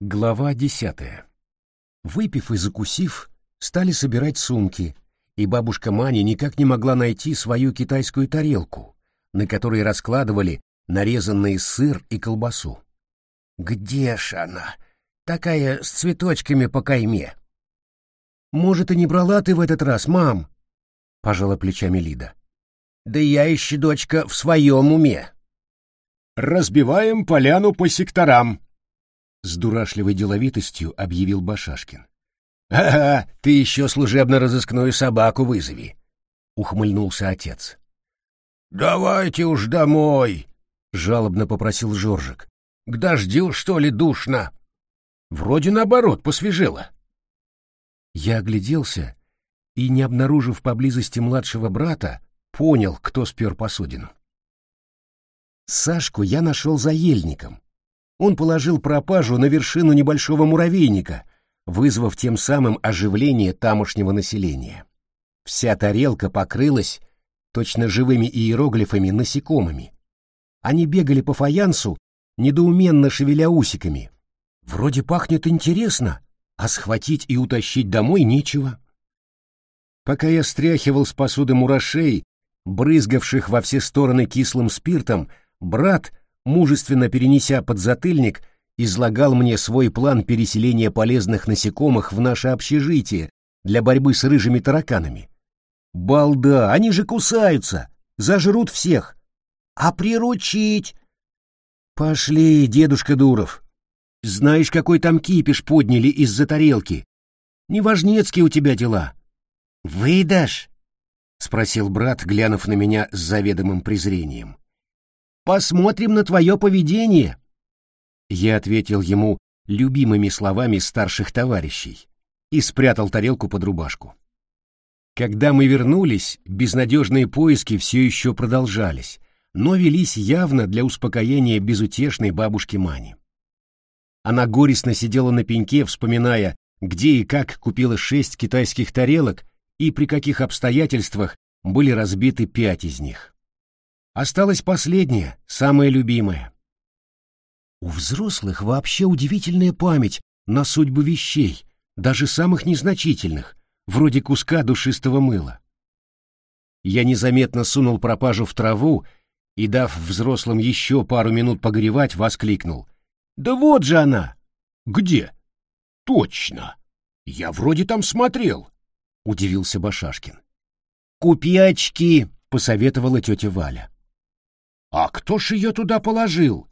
Глава десятая. Выпив и закусив, стали собирать сумки, и бабушка Маня никак не могла найти свою китайскую тарелку, на которой раскладывали нарезанный сыр и колбасу. «Где ж она? Такая с цветочками по кайме». «Может, и не брала ты в этот раз, мам?» — пожала плечами Лида. «Да я еще, дочка, в своем уме». «Разбиваем поляну по секторам», — с дурашливой деловитостью объявил Башашкин. «Ага, ты еще служебно-розыскную собаку вызови», — ухмыльнулся отец. «Давайте уж домой», — жалобно попросил Жоржик. «К дождю, что ли, душно?» «Вроде наоборот, посвежело». Я огляделся и, не обнаружив поблизости младшего брата, понял, кто спер посудину. Сашку я нашел за ельником. Он положил пропажу на вершину небольшого муравейника, вызвав тем самым оживление тамошнего населения. Вся тарелка покрылась точно живыми иероглифами насекомыми. Они бегали по фаянсу, недоуменно шевеля усиками. Вроде пахнет интересно, а схватить и утащить домой нечего. Пока я стряхивал с посуды мурашей, брызгавших во все стороны кислым спиртом, брат, мужественно перенеся подзатыльник, излагал мне свой план переселения полезных насекомых в наше общежитие для борьбы с рыжими тараканами. Балда, они же кусаются, зажрут всех. А приручить? Пошли, дедушка Дуров. Знаешь, какой там кипиш подняли из-за тарелки? Неважнецкие у тебя дела. Выдашь? Спросил брат, глянув на меня с заведомым презрением. Посмотрим на твое поведение. Я ответил ему любимыми словами старших товарищей и спрятал тарелку под рубашку. Когда мы вернулись, безнадежные поиски все еще продолжались, но велись явно для успокоения безутешной бабушки Мани. Она горестно сидела на пеньке, вспоминая, где и как купила шесть китайских тарелок и при каких обстоятельствах были разбиты пять из них. Осталась последняя, самая любимая. У взрослых вообще удивительная память на судьбу вещей, даже самых незначительных, вроде куска душистого мыла. Я незаметно сунул пропажу в траву и, дав взрослым еще пару минут погревать, воскликнул. «Да вот же она!» «Где?» «Точно! Я вроде там смотрел!» — удивился Башашкин. «Купи очки!» — посоветовала тетя Валя. А кто ж ее туда положил?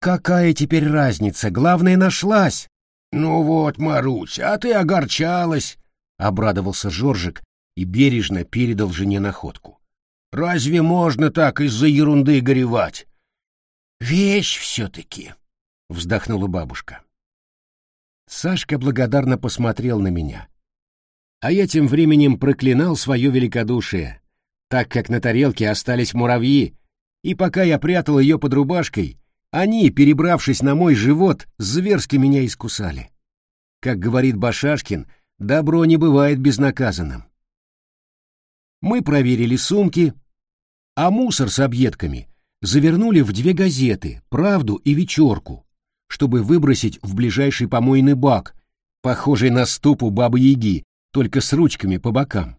Какая теперь разница? Главное, нашлась. Ну вот, Маруся, а ты огорчалась, обрадовался Жоржик и бережно передал жене находку. Разве можно так из-за ерунды горевать? Вещь все-таки, вздохнула бабушка. Сашка благодарно посмотрел на меня. А я тем временем проклинал свое великодушие, так как на тарелке остались муравьи, и пока я прятал ее под рубашкой, они, перебравшись на мой живот, зверски меня искусали. Как говорит Башашкин, добро не бывает безнаказанным. Мы проверили сумки, а мусор с объедками завернули в две газеты «Правду» и «Вечерку», чтобы выбросить в ближайший помойный бак, похожий на ступу Бабы-Яги, только с ручками по бокам.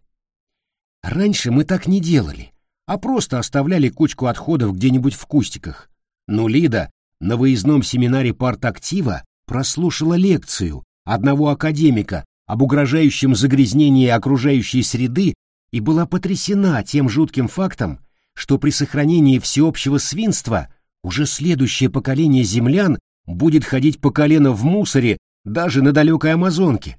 Раньше мы так не делали а просто оставляли кучку отходов где-нибудь в кустиках. Но Лида на выездном семинаре партактива прослушала лекцию одного академика об угрожающем загрязнении окружающей среды и была потрясена тем жутким фактом, что при сохранении всеобщего свинства уже следующее поколение землян будет ходить по колено в мусоре даже на далекой Амазонке.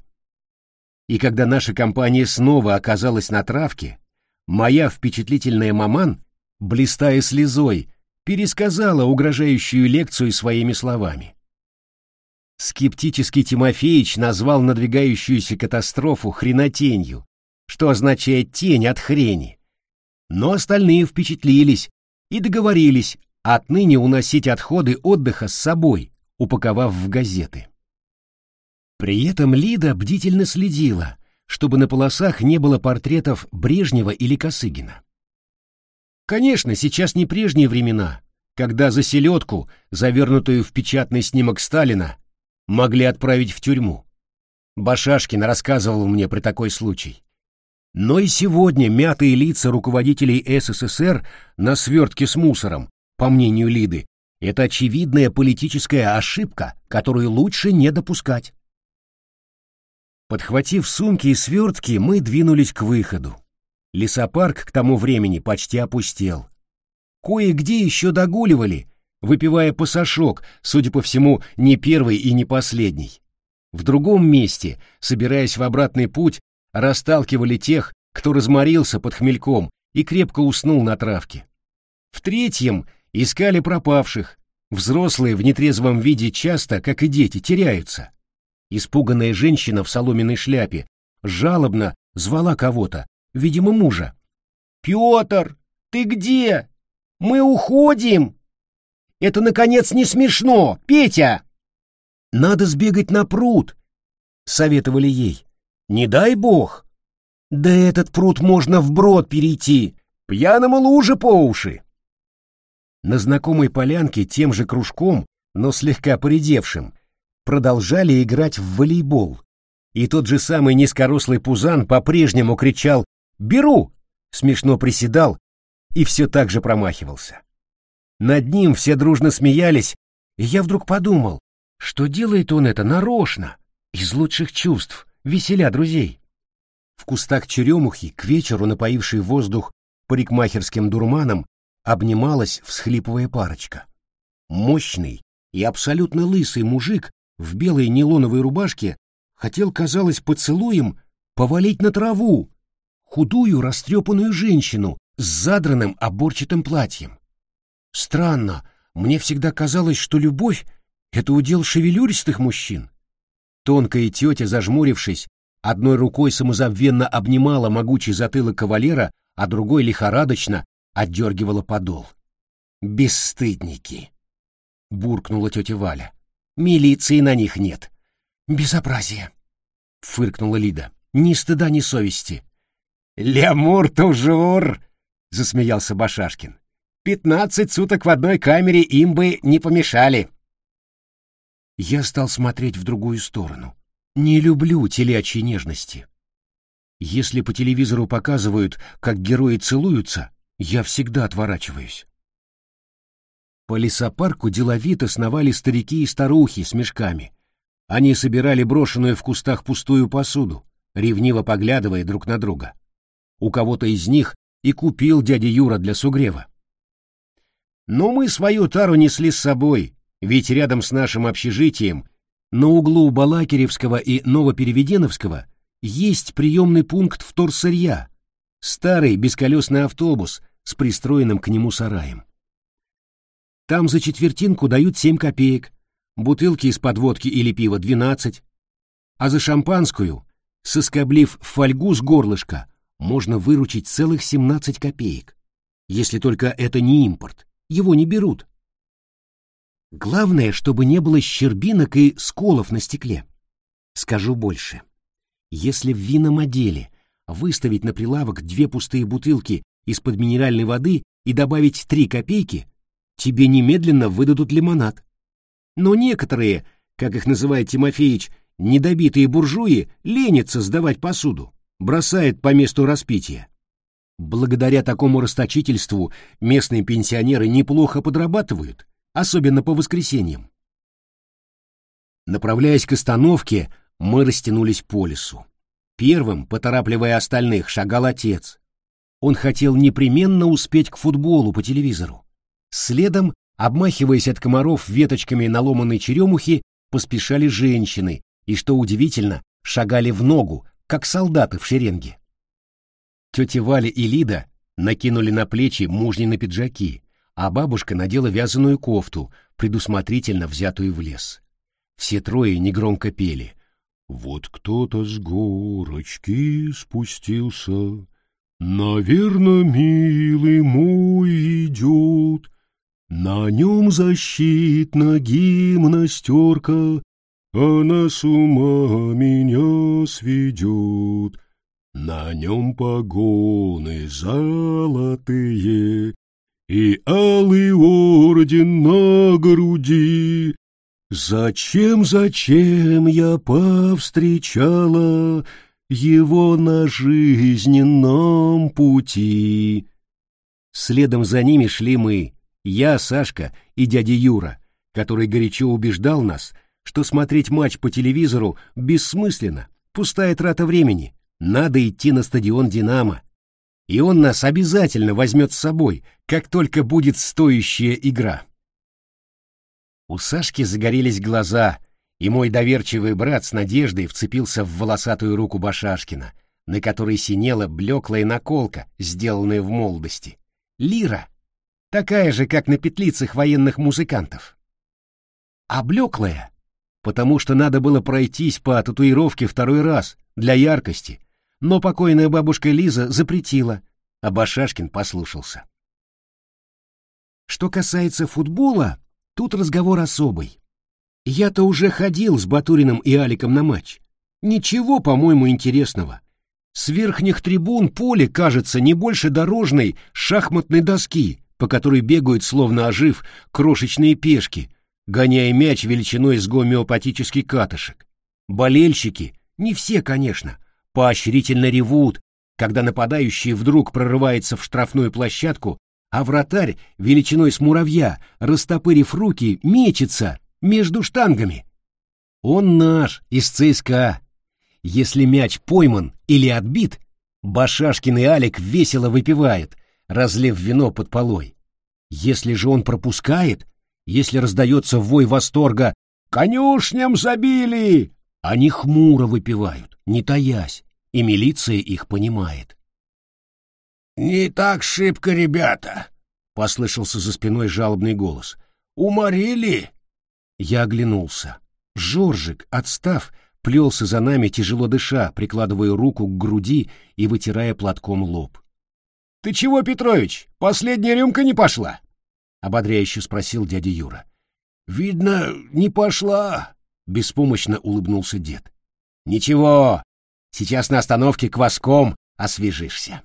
И когда наша компания снова оказалась на травке, Моя впечатлительная маман, блистая слезой, пересказала угрожающую лекцию своими словами. Скептический Тимофеич назвал надвигающуюся катастрофу хренотенью, что означает тень от хрени. Но остальные впечатлились и договорились отныне уносить отходы отдыха с собой, упаковав в газеты. При этом Лида бдительно следила, чтобы на полосах не было портретов Брежнева или Косыгина. Конечно, сейчас не прежние времена, когда за селедку, завернутую в печатный снимок Сталина, могли отправить в тюрьму. Башашкин рассказывал мне про такой случай. Но и сегодня мятые лица руководителей СССР на свертке с мусором, по мнению Лиды, это очевидная политическая ошибка, которую лучше не допускать. Подхватив сумки и свертки, мы двинулись к выходу. Лесопарк к тому времени почти опустел. Кое-где еще догуливали, выпивая пасашок, судя по всему, не первый и не последний. В другом месте, собираясь в обратный путь, расталкивали тех, кто разморился под хмельком и крепко уснул на травке. В третьем искали пропавших. Взрослые в нетрезвом виде часто, как и дети, теряются. Испуганная женщина в соломенной шляпе жалобно звала кого-то, видимо, мужа. «Петр, ты где? Мы уходим!» «Это, наконец, не смешно, Петя!» «Надо сбегать на пруд», — советовали ей. «Не дай бог!» «Да этот пруд можно вброд перейти, пьяному луже по уши!» На знакомой полянке тем же кружком, но слегка поредевшим, продолжали играть в волейбол. И тот же самый низкорослый пузан по-прежнему кричал «Беру!», смешно приседал и все так же промахивался. Над ним все дружно смеялись, и я вдруг подумал, что делает он это нарочно, из лучших чувств, веселя друзей. В кустах черемухи, к вечеру напоивший воздух парикмахерским дурманом, обнималась, всхлипывая парочка. Мощный и абсолютно лысый мужик в белой нейлоновой рубашке хотел, казалось, поцелуем повалить на траву худую растрепанную женщину с задранным оборчатым платьем. Странно, мне всегда казалось, что любовь — это удел шевелюристых мужчин. Тонкая тетя, зажмурившись, одной рукой самозабвенно обнимала могучий затылок кавалера, а другой лихорадочно отдергивала подол. «Бесстыдники!» — буркнула тетя Валя. «Милиции на них нет». «Безобразие!» — фыркнула Лида. «Ни стыда, ни совести». «Лямур-тужур!» — засмеялся Башашкин. «Пятнадцать суток в одной камере им бы не помешали». Я стал смотреть в другую сторону. Не люблю телячьей нежности. Если по телевизору показывают, как герои целуются, я всегда отворачиваюсь. По лесопарку деловито сновали старики и старухи с мешками. Они собирали брошенную в кустах пустую посуду, ревниво поглядывая друг на друга. У кого-то из них и купил дядя Юра для сугрева. Но мы свою тару несли с собой, ведь рядом с нашим общежитием, на углу Балакиревского и Новопереведеновского, есть приемный пункт вторсырья, старый бесколесный автобус с пристроенным к нему сараем. Там за четвертинку дают семь копеек, бутылки из-под водки или пива двенадцать, а за шампанскую, соскоблив фольгу с горлышка, можно выручить целых семнадцать копеек. Если только это не импорт, его не берут. Главное, чтобы не было щербинок и сколов на стекле. Скажу больше. Если в винном отделе выставить на прилавок две пустые бутылки из-под минеральной воды и добавить три копейки, тебе немедленно выдадут лимонад. Но некоторые, как их называет Тимофеич, недобитые буржуи ленятся сдавать посуду, бросает по месту распития. Благодаря такому расточительству местные пенсионеры неплохо подрабатывают, особенно по воскресеньям. Направляясь к остановке, мы растянулись по лесу. Первым, поторапливая остальных, шагал отец. Он хотел непременно успеть к футболу по телевизору. Следом, обмахиваясь от комаров веточками наломанной черемухи, поспешали женщины и, что удивительно, шагали в ногу, как солдаты в шеренге. Тетя Валя и Лида накинули на плечи мужнины пиджаки, а бабушка надела вязаную кофту, предусмотрительно взятую в лес. Все трое негромко пели. «Вот кто-то с горочки спустился, Наверно, милый мой идет, На нем защитна гимнастерка, Она с ума меня сведет». На нем погоны золотые И алый орден на груди, Зачем, зачем я повстречала его на жизненном пути? Следом за ними шли мы, я, Сашка и дядя Юра, который горячо убеждал нас, что смотреть матч по телевизору бессмысленно, пустая трата времени, надо идти на стадион «Динамо». И он нас обязательно возьмет с собой, как только будет стоящая игра. У Сашки загорелись глаза, и мой доверчивый брат с надеждой вцепился в волосатую руку Башашкина, на которой синела блеклая наколка, сделанная в молодости. Лира, такая же, как на петлицах военных музыкантов. А блеклая, потому что надо было пройтись по татуировке второй раз, для яркости, но покойная бабушка Лиза запретила, а Башашкин послушался. Что касается футбола, Тут разговор особый. Я-то уже ходил с Батуриным и Аликом на матч. Ничего, по-моему, интересного. С верхних трибун поле кажется не больше дорожной шахматной доски, по которой бегают, словно ожив, крошечные пешки, гоняя мяч величиной с гомеопатический катышек. Болельщики, не все, конечно, поощрительно ревут, когда нападающий вдруг прорывается в штрафную площадку а вратарь величиной с муравья, растопырив руки, мечется между штангами. Он наш, из ЦСКА. Если мяч пойман или отбит, Башашкин и Алик весело выпивает, разлив вино под полой. Если же он пропускает, если раздается вой восторга «Конюшням забили!», они хмуро выпивают, не таясь, и милиция их понимает. «Не так шибко, ребята!» — послышался за спиной жалобный голос. «Уморили?» Я оглянулся. Жоржик, отстав, плелся за нами, тяжело дыша, прикладывая руку к груди и вытирая платком лоб. «Ты чего, Петрович, последняя рюмка не пошла?» — ободряюще спросил дядя Юра. «Видно, не пошла», — беспомощно улыбнулся дед. «Ничего, сейчас на остановке кваском освежишься».